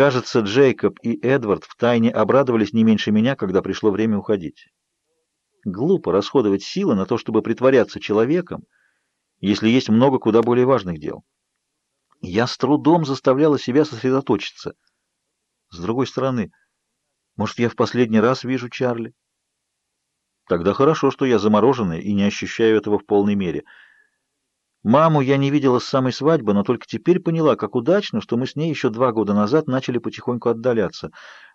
Кажется, Джейкоб и Эдвард втайне обрадовались не меньше меня, когда пришло время уходить. Глупо расходовать силы на то, чтобы притворяться человеком, если есть много куда более важных дел. Я с трудом заставляла себя сосредоточиться. С другой стороны, может, я в последний раз вижу Чарли? Тогда хорошо, что я замороженная и не ощущаю этого в полной мере. Маму я не видела с самой свадьбы, но только теперь поняла, как удачно, что мы с ней еще два года назад начали потихоньку отдаляться.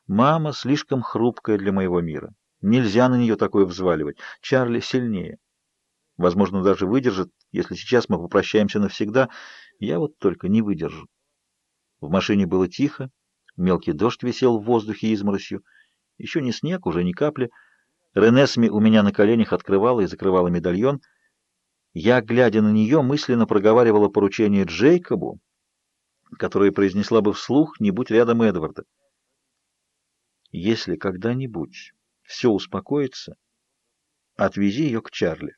Мама слишком хрупкая для моего мира. Нельзя на нее такое взваливать. Чарли сильнее. Возможно, даже выдержит, если сейчас мы попрощаемся навсегда. Я вот только не выдержу. В машине было тихо, мелкий дождь висел в воздухе изморосью. Еще не снег, уже ни капли. Ренесми у меня на коленях открывала и закрывала медальон. Я, глядя на нее, мысленно проговаривала поручение Джейкобу, которое произнесла бы вслух, не будь рядом Эдварда. Если когда-нибудь все успокоится, отвези ее к Чарли.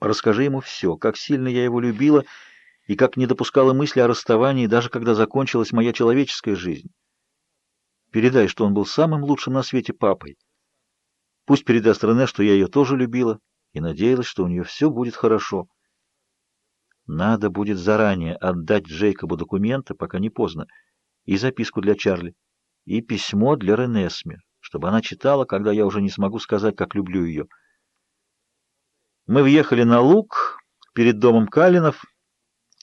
Расскажи ему все, как сильно я его любила и как не допускала мысли о расставании, даже когда закончилась моя человеческая жизнь. Передай, что он был самым лучшим на свете папой. Пусть передаст Рене, что я ее тоже любила и надеялась, что у нее все будет хорошо. Надо будет заранее отдать Джейкобу документы, пока не поздно, и записку для Чарли, и письмо для Ренесме, чтобы она читала, когда я уже не смогу сказать, как люблю ее. Мы въехали на луг перед домом Калинов.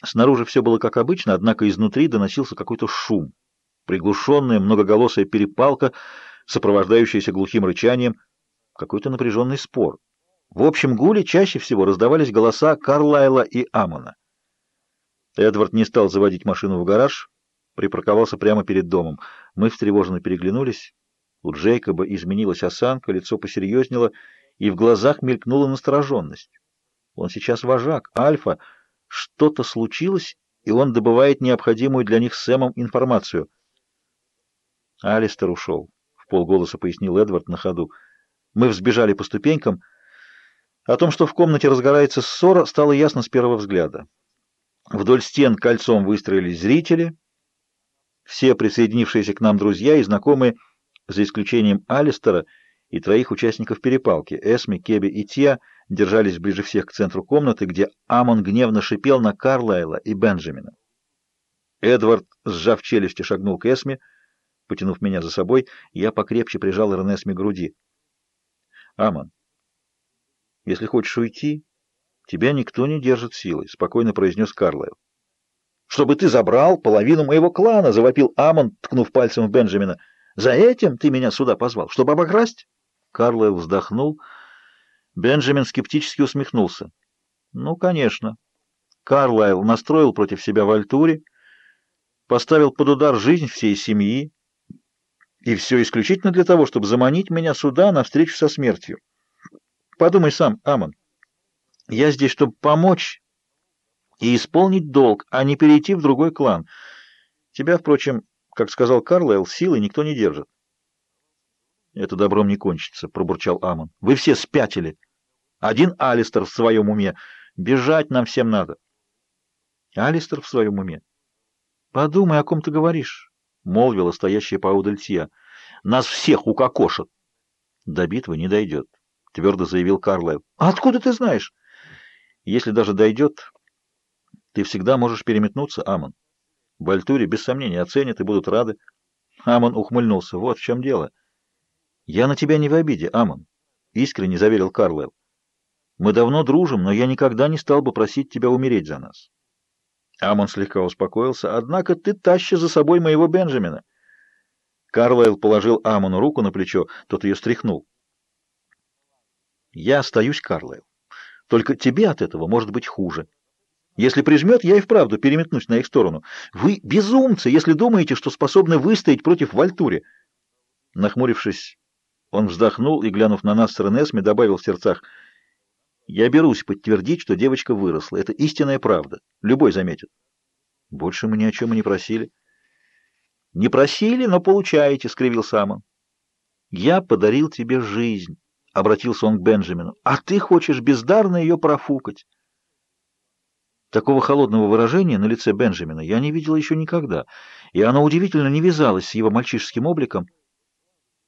Снаружи все было как обычно, однако изнутри доносился какой-то шум, приглушенная многоголосая перепалка, сопровождающаяся глухим рычанием — какой-то напряженный спор. В общем гуле чаще всего раздавались голоса Карлайла и Амона. Эдвард не стал заводить машину в гараж, припарковался прямо перед домом. Мы встревоженно переглянулись. У Джейкоба изменилась осанка, лицо посерьезнело, и в глазах мелькнула настороженность. Он сейчас вожак, альфа. Что-то случилось, и он добывает необходимую для них Сэмом информацию. Алистер ушел, — в полголоса пояснил Эдвард на ходу. Мы взбежали по ступенькам. О том, что в комнате разгорается ссора, стало ясно с первого взгляда. Вдоль стен кольцом выстроились зрители, все присоединившиеся к нам друзья и знакомые, за исключением Алистера и троих участников перепалки. Эсми, Кеби и Тия держались ближе всех к центру комнаты, где Амон гневно шипел на Карлайла и Бенджамина. Эдвард, сжав челюсти, шагнул к Эсми, потянув меня за собой, я покрепче прижал Эрнесми к груди. Аман, если хочешь уйти, тебя никто не держит силой, спокойно произнес Карлайл. Чтобы ты забрал половину моего клана, завопил Амон, ткнув пальцем в Бенджамина. За этим ты меня сюда позвал, чтобы обокрасть? Карлайл вздохнул. Бенджамин скептически усмехнулся. Ну, конечно. Карлайл настроил против себя в Альтуре, поставил под удар жизнь всей семьи, и все исключительно для того, чтобы заманить меня сюда на встречу со смертью. Подумай сам, Амон. Я здесь, чтобы помочь и исполнить долг, а не перейти в другой клан. Тебя, впрочем, как сказал Карлайл, силы никто не держит. Это добром не кончится, пробурчал Амон. Вы все спятили. Один Алистер в своем уме. Бежать нам всем надо. Алистер в своем уме. Подумай, о ком ты говоришь. — молвила стоящая поодаль Тия. «Нас всех укокошат!» «До битвы не дойдет», — твердо заявил Карлайл. «А откуда ты знаешь?» «Если даже дойдет, ты всегда можешь переметнуться, Амон. В Альтуре, без сомнения, оценят и будут рады». Амон ухмыльнулся. «Вот в чем дело». «Я на тебя не в обиде, Амон», — искренне заверил Карлайл. «Мы давно дружим, но я никогда не стал бы просить тебя умереть за нас». Амон слегка успокоился. «Однако ты тащишь за собой моего Бенджамина». Карлайл положил Амону руку на плечо, тот ее стряхнул. «Я остаюсь, Карлайл. Только тебе от этого может быть хуже. Если прижмет, я и вправду переметнусь на их сторону. Вы безумцы, если думаете, что способны выстоять против Вальтури». Нахмурившись, он вздохнул и, глянув на нас с Ренесми, добавил в сердцах — я берусь подтвердить, что девочка выросла. Это истинная правда. Любой заметит. Больше мы ни о чем и не просили. Не просили, но получаете, — скривил Самон. Я подарил тебе жизнь, — обратился он к Бенджамину, — а ты хочешь бездарно ее профукать. Такого холодного выражения на лице Бенджамина я не видела еще никогда, и оно удивительно не вязалось с его мальчишеским обликом.